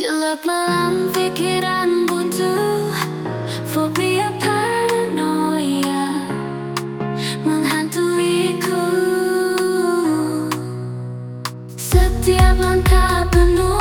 Gelap malam pikiran buntu. Fobia paranoia Menghantuiku Setiap langkah penuh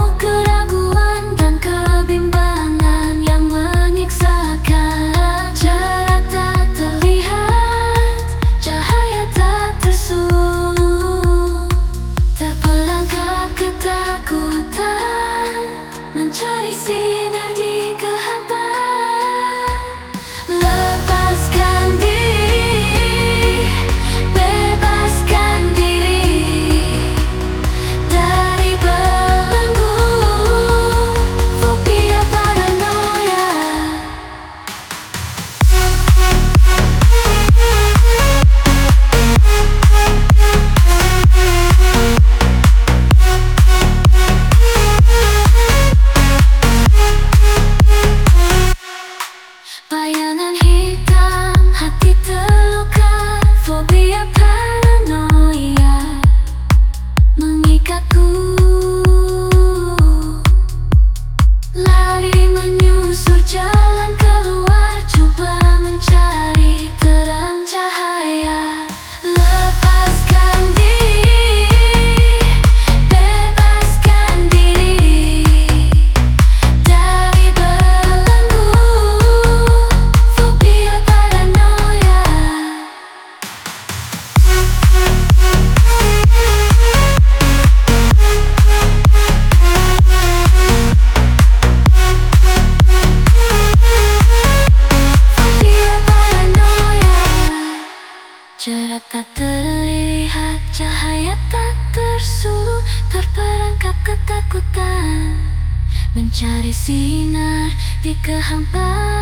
Mencari sinar di kehampaan terlihat, cahaya tak tersuruh Terperangkap ketakutan. Mencari sinar di kehampaan